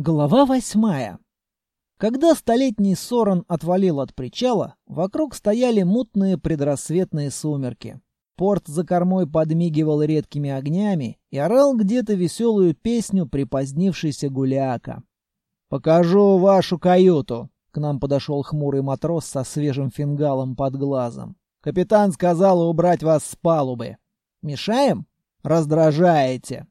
Глава восьмая. Когда столетний Сорон отвалил от причала, вокруг стояли мутные предрассветные сумерки. Порт за кормой подмигивал редкими огнями и орал где-то веселую песню припозднившийся гуляка. «Покажу вашу каюту!» — к нам подошел хмурый матрос со свежим фингалом под глазом. «Капитан сказал убрать вас с палубы. Мешаем? Раздражаете!»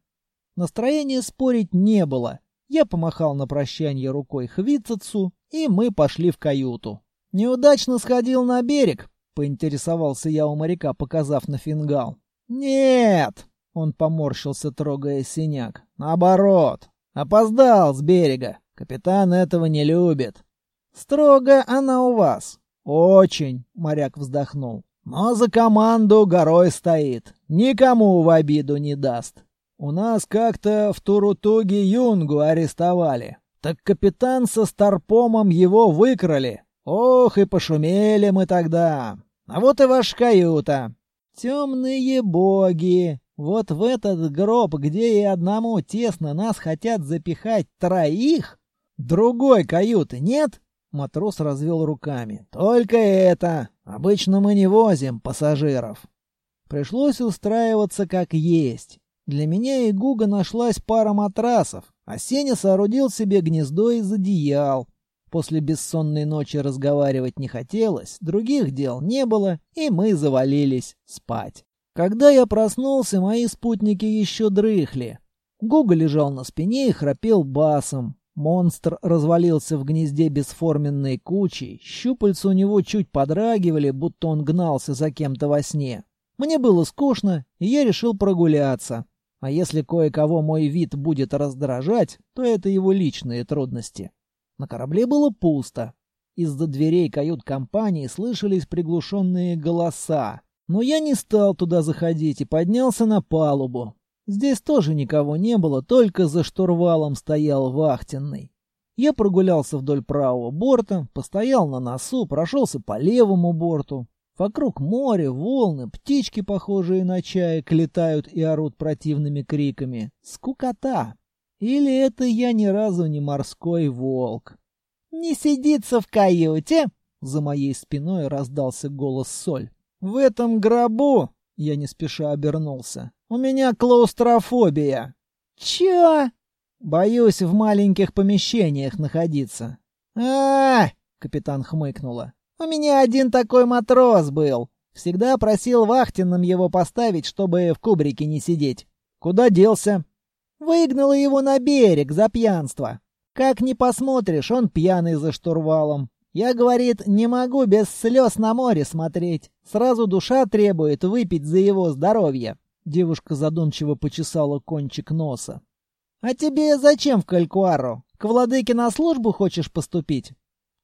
Настроения спорить не было — я помахал на прощание рукой Хвицецу, и мы пошли в каюту. «Неудачно сходил на берег», — поинтересовался я у моряка, показав на фингал. «Нет!» — он поморщился, трогая синяк. «Наоборот! Опоздал с берега. Капитан этого не любит». «Строго она у вас». «Очень», — моряк вздохнул. «Но за команду горой стоит. Никому в обиду не даст. У нас как-то в Турутуге Юнгу арестовали. Так капитан со Старпомом его выкрали. Ох, и пошумели мы тогда. А вот и ваша каюта. Темные боги. Вот в этот гроб, где и одному тесно нас хотят запихать троих? Другой каюты нет? Матрос развел руками. Только это. Обычно мы не возим пассажиров. Пришлось устраиваться как есть. Для меня и Гуга нашлась пара матрасов, а Сеня соорудил себе гнездо из одеял. После бессонной ночи разговаривать не хотелось, других дел не было, и мы завалились спать. Когда я проснулся, мои спутники еще дрыхли. Гуга лежал на спине и храпел басом. Монстр развалился в гнезде бесформенной кучей, щупальца у него чуть подрагивали, будто он гнался за кем-то во сне. Мне было скучно, и я решил прогуляться. А если кое-кого мой вид будет раздражать, то это его личные трудности. На корабле было пусто. Из-за дверей кают-компании слышались приглушенные голоса. Но я не стал туда заходить и поднялся на палубу. Здесь тоже никого не было, только за штурвалом стоял вахтенный. Я прогулялся вдоль правого борта, постоял на носу, прошелся по левому борту. Вокруг море, волны, птички, похожие на чаек, летают и орут противными криками. Скукота! Или это я ни разу не морской волк? «Не сидится в каюте!» За моей спиной раздался голос Соль. «В этом гробу...» Я не спеша обернулся. «У меня клаустрофобия». «Чё?» «Боюсь в маленьких помещениях находиться». А, -а, капитан хмыкнула. У меня один такой матрос был. Всегда просил вахтенным его поставить, чтобы в кубрике не сидеть. Куда делся? Выгнала его на берег за пьянство. Как ни посмотришь, он пьяный за штурвалом. Я, говорит, не могу без слез на море смотреть. Сразу душа требует выпить за его здоровье. Девушка задумчиво почесала кончик носа. «А тебе зачем в Калькуару? К владыке на службу хочешь поступить?»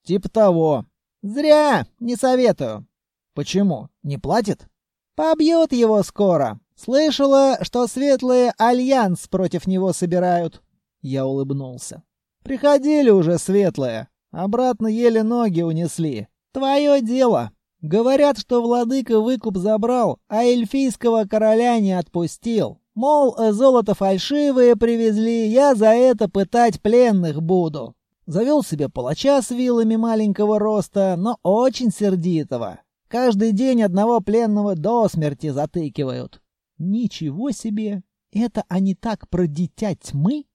«Типа того. «Зря! Не советую!» «Почему? Не платит?» «Побьют его скоро. Слышала, что светлые альянс против него собирают». Я улыбнулся. «Приходили уже светлые. Обратно еле ноги унесли. Твое дело. Говорят, что владыка выкуп забрал, а эльфийского короля не отпустил. Мол, золото фальшивое привезли, я за это пытать пленных буду. Завел себе палача с вилами маленького роста, но очень сердитого. Каждый день одного пленного до смерти затыкивают. Ничего себе! Это они так про дитя тьмы?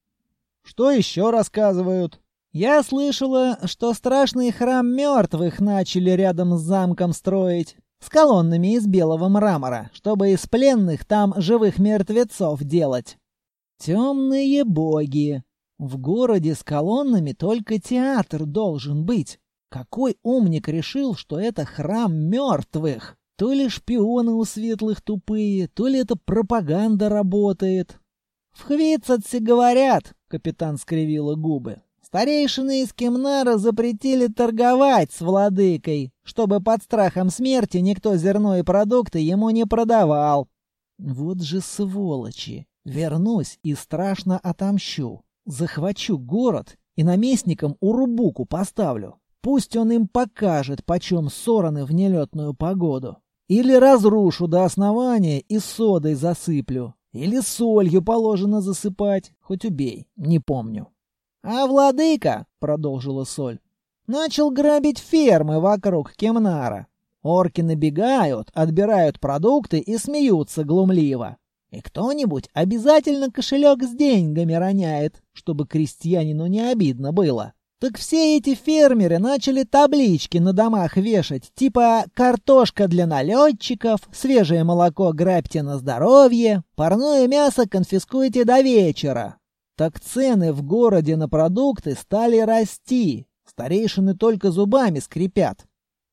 Что еще рассказывают? Я слышала, что страшный храм мертвых начали рядом с замком строить. С колоннами из белого мрамора, чтобы из пленных там живых мертвецов делать. Темные боги. В городе с колоннами только театр должен быть. Какой умник решил, что это храм мертвых? То ли шпионы у светлых тупые, то ли это пропаганда работает. В Хвицатсе говорят, капитан скривила губы. Старейшины из Кемнара запретили торговать с владыкой, чтобы под страхом смерти никто зерно и продукты ему не продавал. Вот же сволочи! Вернусь и страшно отомщу. Захвачу город и наместником Урубуку поставлю. Пусть он им покажет, почем сороны в нелетную погоду. Или разрушу до основания и содой засыплю. Или солью положено засыпать. Хоть убей, не помню. А владыка, продолжила Соль, начал грабить фермы вокруг Кемнара. Орки набегают, отбирают продукты и смеются глумливо. И кто-нибудь обязательно кошелек с деньгами роняет, чтобы крестьянину не обидно было. Так все эти фермеры начали таблички на домах вешать, типа «картошка для налетчиков», «свежее молоко грабьте на здоровье», «парное мясо конфискуйте до вечера». Так цены в городе на продукты стали расти. Старейшины только зубами скрипят.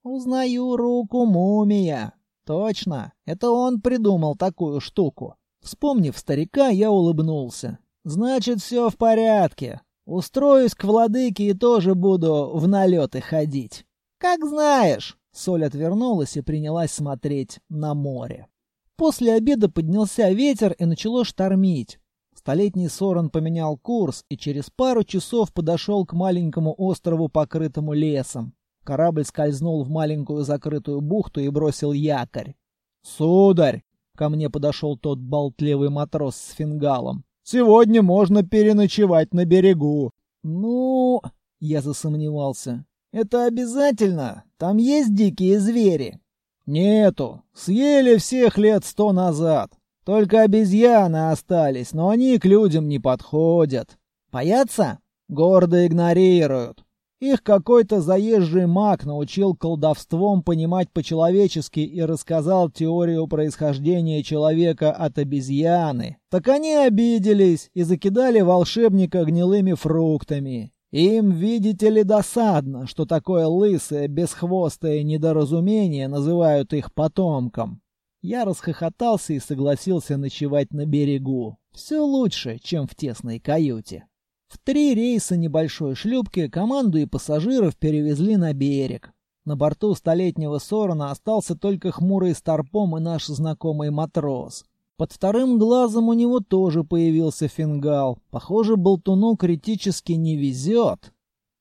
Узнаю руку мумия. Точно, это он придумал такую штуку. Вспомнив старика, я улыбнулся. Значит, все в порядке. Устроюсь к владыке и тоже буду в налеты ходить. Как знаешь. Соль отвернулась и принялась смотреть на море. После обеда поднялся ветер и начало штормить. Столетний Сорон поменял курс и через пару часов подошел к маленькому острову, покрытому лесом. Корабль скользнул в маленькую закрытую бухту и бросил якорь. «Сударь!» — ко мне подошел тот болтливый матрос с фингалом. Сегодня можно переночевать на берегу. Ну, я засомневался. Это обязательно? Там есть дикие звери? Нету. Съели всех лет сто назад. Только обезьяны остались, но они к людям не подходят. Боятся? Гордо игнорируют. Их какой-то заезжий маг научил колдовством понимать по-человечески и рассказал теорию происхождения человека от обезьяны. Так они обиделись и закидали волшебника гнилыми фруктами. Им, видите ли, досадно, что такое лысое, бесхвостое недоразумение называют их потомком. Я расхохотался и согласился ночевать на берегу. Все лучше, чем в тесной каюте. В три рейса небольшой шлюпки команду и пассажиров перевезли на берег. На борту столетнего Сорона остался только хмурый старпом и наш знакомый матрос. Под вторым глазом у него тоже появился фингал. Похоже, болтуну критически не везет.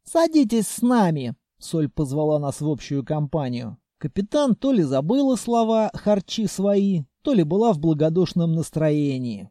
«Садитесь с нами!» — Соль позвала нас в общую компанию. Капитан то ли забыла слова «харчи свои», то ли была в благодушном настроении.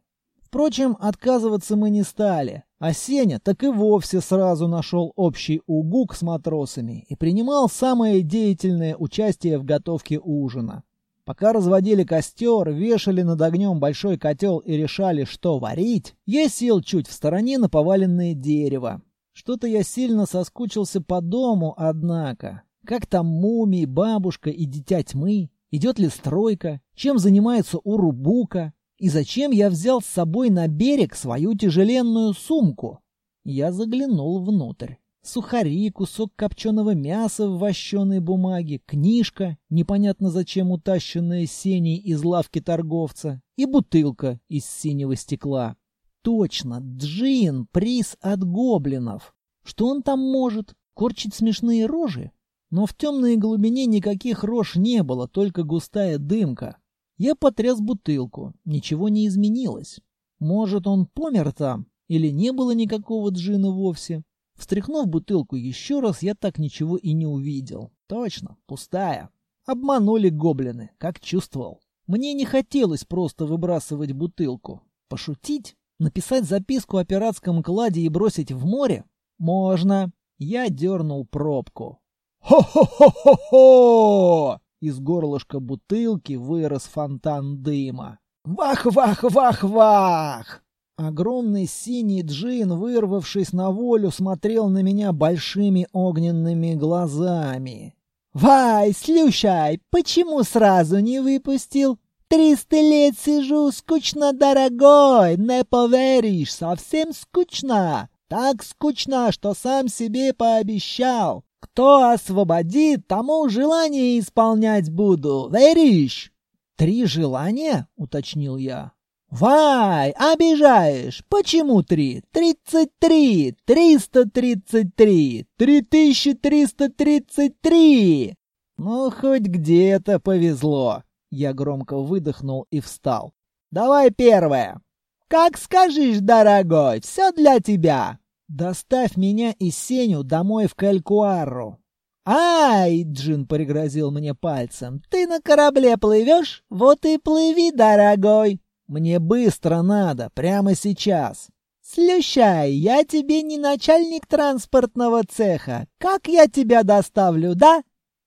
Впрочем, отказываться мы не стали. А Сеня так и вовсе сразу нашел общий угук с матросами и принимал самое деятельное участие в готовке ужина. Пока разводили костер, вешали над огнем большой котел и решали, что варить, я сел чуть в стороне на поваленное дерево. Что-то я сильно соскучился по дому, однако. Как там мумий, бабушка и дитя тьмы? Идет ли стройка? Чем занимается Урубука? И зачем я взял с собой на берег свою тяжеленную сумку? Я заглянул внутрь. Сухари, кусок копченого мяса в вощеной бумаге, книжка, непонятно зачем утащенная сеней из лавки торговца, и бутылка из синего стекла. Точно, джин, приз от гоблинов. Что он там может? Корчить смешные рожи? Но в темной глубине никаких рож не было, только густая дымка. Я потряс бутылку. Ничего не изменилось. Может, он помер там? Или не было никакого джина вовсе? Встряхнув бутылку еще раз, я так ничего и не увидел. Точно, пустая. Обманули гоблины, как чувствовал. Мне не хотелось просто выбрасывать бутылку. Пошутить? Написать записку о пиратском кладе и бросить в море? Можно. Я дернул пробку. «Хо-хо-хо-хо-хо!» Из горлышка бутылки вырос фонтан дыма. «Вах-вах-вах-вах!» Огромный синий джин, вырвавшись на волю, смотрел на меня большими огненными глазами. «Вай, слушай, почему сразу не выпустил? Триста лет сижу, скучно, дорогой, не поверишь, совсем скучно. Так скучно, что сам себе пообещал. Кто освободит, тому желание исполнять буду. Веришь? Три желания? Уточнил я. Вай, обижаешь. Почему три? Тридцать три, триста тридцать три, три тысячи триста тридцать три. Ну, хоть где-то повезло. Я громко выдохнул и встал. Давай первое. Как скажешь, дорогой, все для тебя. «Доставь меня и Сеню домой в Калькуарру». «Ай!» — Джин пригрозил мне пальцем. «Ты на корабле плывешь? Вот и плыви, дорогой!» «Мне быстро надо, прямо сейчас!» «Слющай, я тебе не начальник транспортного цеха. Как я тебя доставлю, да?»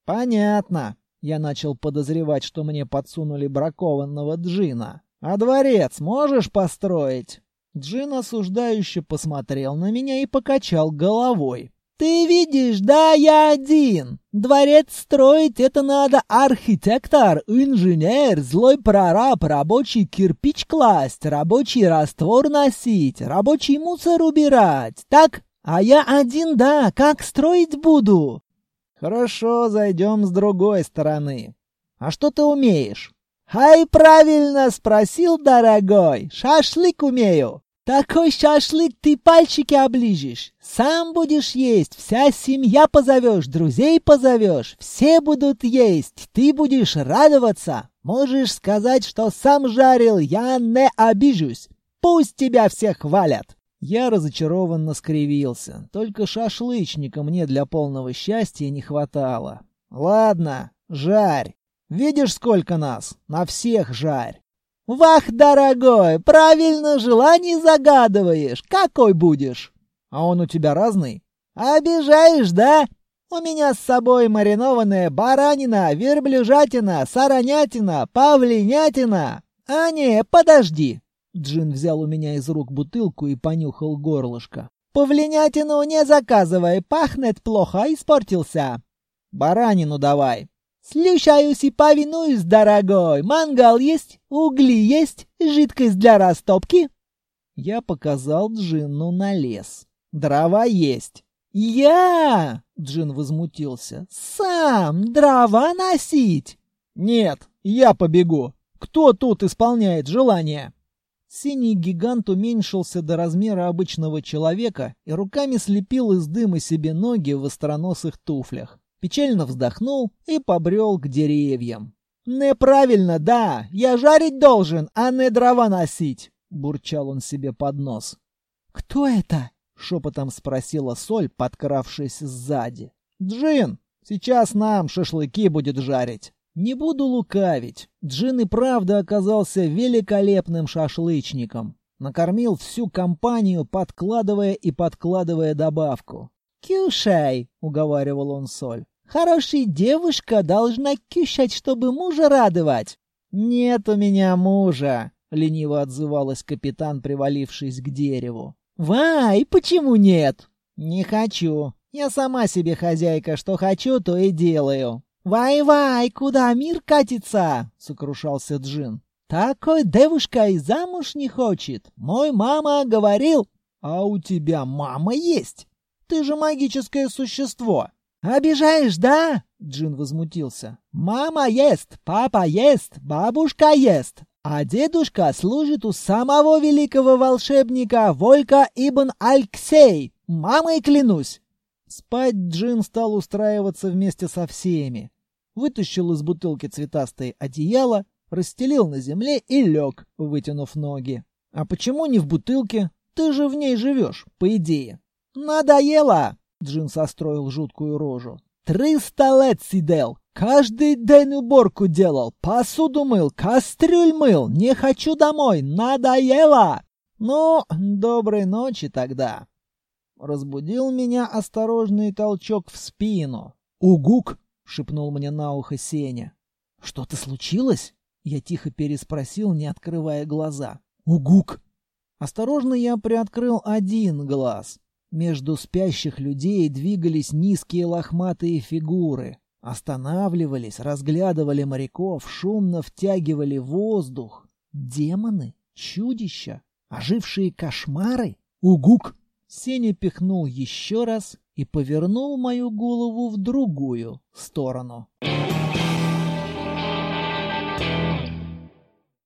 «Понятно». Я начал подозревать, что мне подсунули бракованного джина. «А дворец можешь построить?» Джин осуждающе посмотрел на меня и покачал головой. «Ты видишь, да, я один. Дворец строить это надо архитектор, инженер, злой прораб, рабочий кирпич класть, рабочий раствор носить, рабочий мусор убирать. Так? А я один, да, как строить буду?» «Хорошо, зайдем с другой стороны. А что ты умеешь?» «Ай, правильно спросил, дорогой. Шашлык умею. Такой шашлык ты пальчики оближешь. Сам будешь есть, вся семья позовешь, друзей позовешь. Все будут есть, ты будешь радоваться. Можешь сказать, что сам жарил, я не обижусь. Пусть тебя все хвалят. Я разочарованно скривился. Только шашлычника мне для полного счастья не хватало. Ладно, жарь. Видишь, сколько нас? На всех жарь. «Вах, дорогой, правильно желание загадываешь. Какой будешь?» «А он у тебя разный?» «Обижаешь, да? У меня с собой маринованная баранина, верблюжатина, саранятина, павлинятина. А не, подожди!» Джин взял у меня из рук бутылку и понюхал горлышко. «Павлинятину не заказывай, пахнет плохо, испортился». «Баранину давай». «Слушаюсь и повинуюсь, дорогой. Мангал есть? Угли есть? Жидкость для растопки?» Я показал Джинну на лес. «Дрова есть». «Я?» — Джин возмутился. «Сам дрова носить?» «Нет, я побегу. Кто тут исполняет желание?» Синий гигант уменьшился до размера обычного человека и руками слепил из дыма себе ноги в остроносых туфлях печально вздохнул и побрел к деревьям. «Неправильно, да! Я жарить должен, а не дрова носить!» — бурчал он себе под нос. «Кто это?» — шепотом спросила Соль, подкравшись сзади. «Джин! Сейчас нам шашлыки будет жарить!» Не буду лукавить. Джин и правда оказался великолепным шашлычником. Накормил всю компанию, подкладывая и подкладывая добавку. «Кюшай!» — уговаривал он Соль. «Хорошая девушка должна кюшать, чтобы мужа радовать». «Нет у меня мужа!» — лениво отзывалась капитан, привалившись к дереву. «Вай, почему нет?» «Не хочу. Я сама себе хозяйка, что хочу, то и делаю». «Вай-вай, куда мир катится?» — сокрушался Джин. «Такой девушка и замуж не хочет. Мой мама говорил...» «А у тебя мама есть?» Ты же магическое существо. Обижаешь, да? Джин возмутился. Мама ест, папа ест, бабушка ест, а дедушка служит у самого великого волшебника Волька Ибн Альксей. Мамой клянусь. Спать Джин стал устраиваться вместе со всеми. Вытащил из бутылки цветастое одеяло, расстелил на земле и лег, вытянув ноги. А почему не в бутылке? Ты же в ней живешь, по идее. «Надоело!» — Джин состроил жуткую рожу. «Триста лет сидел, каждый день уборку делал, посуду мыл, кастрюль мыл, не хочу домой, надоело!» «Ну, доброй ночи тогда!» Разбудил меня осторожный толчок в спину. «Угук!» — шепнул мне на ухо Сеня. «Что-то случилось?» — я тихо переспросил, не открывая глаза. «Угук!» Осторожно я приоткрыл один глаз. Между спящих людей двигались низкие лохматые фигуры. Останавливались, разглядывали моряков, шумно втягивали воздух. Демоны? Чудища? Ожившие кошмары? Угук! Сеня пихнул еще раз и повернул мою голову в другую сторону.